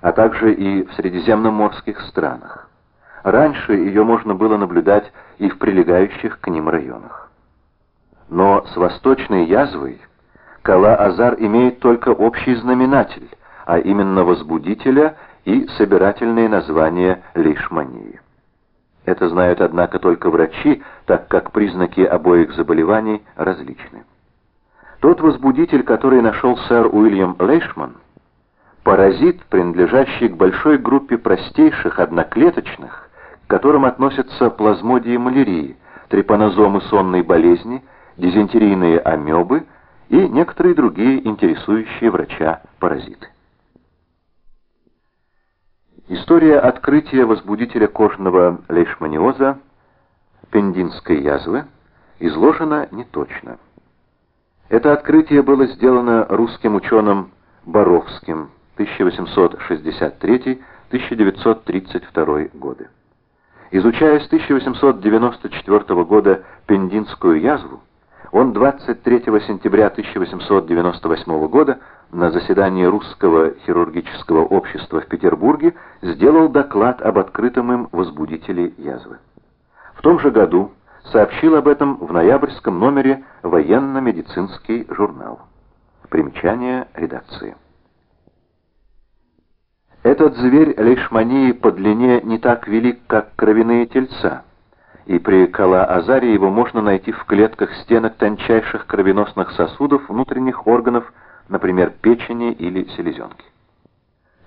а также и в средиземноморских странах. Раньше ее можно было наблюдать и в прилегающих к ним районах. Но с восточной язвой Кала-Азар имеет только общий знаменатель, а именно возбудителя и собирательные названия лишмании. Это знают, однако, только врачи, так как признаки обоих заболеваний различны. Тот возбудитель, который нашел сэр Уильям Лейшман, паразит, принадлежащий к большой группе простейших одноклеточных, к которым относятся плазмодии малярии, трепанозомы сонной болезни, дизентерийные амебы и некоторые другие интересующие врача паразиты. История открытия возбудителя кожного лейшманиоза, пендинской язвы, изложена неточно. Это открытие было сделано русским ученым Боровским 1863-1932 годы. Изучая с 1894 года пендинскую язву, он 23 сентября 1898 года на заседании Русского хирургического общества в Петербурге сделал доклад об открытом им возбудителе язвы. В том же году сообщил об этом в ноябрьском номере «Военно-медицинский журнал». Примечание редакции. Этот зверь лишмании по длине не так велик, как кровяные тельца и при Кала-Азаре его можно найти в клетках стенок тончайших кровеносных сосудов внутренних органов, например, печени или селезенки.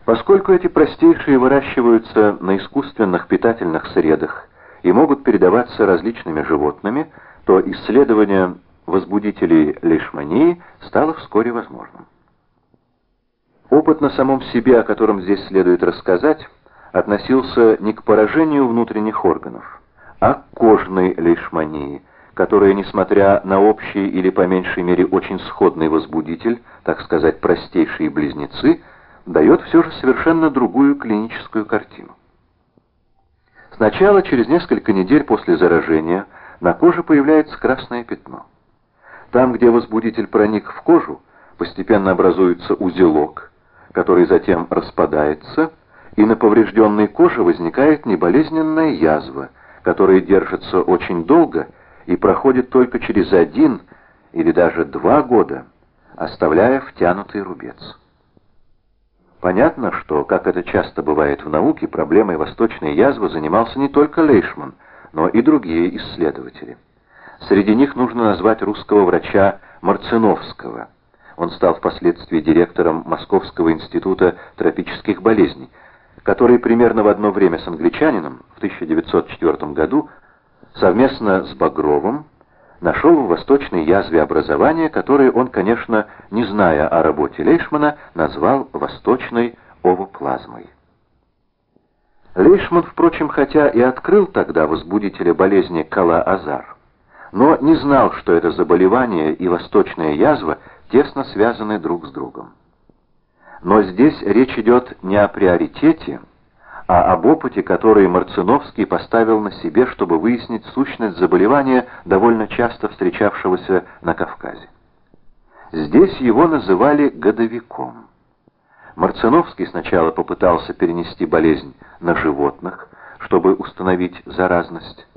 Поскольку эти простейшие выращиваются на искусственных питательных средах и могут передаваться различными животными, то исследование возбудителей лишмании стало вскоре возможным. Опыт на самом себе, о котором здесь следует рассказать, относился не к поражению внутренних органов, а кожной лейшмании, которая, несмотря на общий или по меньшей мере очень сходный возбудитель, так сказать, простейшие близнецы, дает все же совершенно другую клиническую картину. Сначала, через несколько недель после заражения, на коже появляется красное пятно. Там, где возбудитель проник в кожу, постепенно образуется узелок, который затем распадается, и на поврежденной коже возникает неболезненная язва – которые держатся очень долго и проходят только через один или даже два года, оставляя втянутый рубец. Понятно, что, как это часто бывает в науке, проблемой восточной язвы занимался не только Лейшман, но и другие исследователи. Среди них нужно назвать русского врача Марциновского. Он стал впоследствии директором Московского института тропических болезней, который примерно в одно время с англичанином в 1904 году совместно с Багровым нашел в восточной язве образование, которое он, конечно, не зная о работе Лейшмана, назвал восточной овоплазмой. Лейшман, впрочем, хотя и открыл тогда возбудителя болезни Кала-Азар, но не знал, что это заболевание и восточная язва тесно связаны друг с другом. Но здесь речь идет не о приоритете, а об опыте, который Марциновский поставил на себе, чтобы выяснить сущность заболевания, довольно часто встречавшегося на Кавказе. Здесь его называли годовиком. Марциновский сначала попытался перенести болезнь на животных, чтобы установить заразность.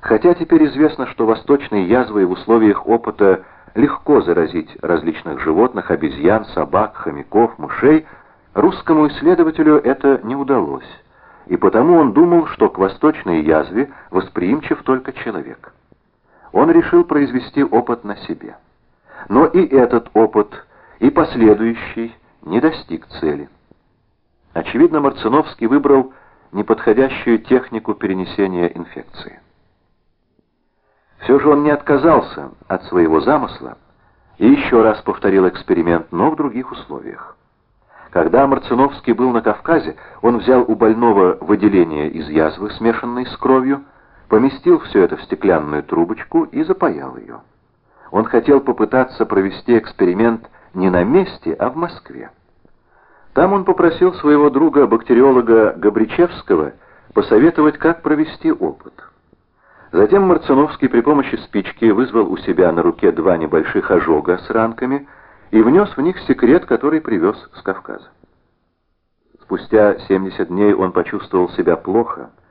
Хотя теперь известно, что восточные язвы в условиях опыта легко заразить различных животных, обезьян, собак, хомяков, мышей, русскому исследователю это не удалось, и потому он думал, что к восточной язве восприимчив только человек. Он решил произвести опыт на себе. Но и этот опыт, и последующий не достиг цели. Очевидно, Марциновский выбрал неподходящую технику перенесения инфекции. Все же он не отказался от своего замысла и еще раз повторил эксперимент, но в других условиях. Когда Марциновский был на Кавказе, он взял у больного выделение из язвы, смешанной с кровью, поместил все это в стеклянную трубочку и запаял ее. Он хотел попытаться провести эксперимент не на месте, а в Москве. Там он попросил своего друга-бактериолога Габричевского посоветовать, как провести опыт. Затем Марциновский при помощи спички вызвал у себя на руке два небольших ожога с ранками и внес в них секрет, который привез с Кавказа. Спустя 70 дней он почувствовал себя плохо,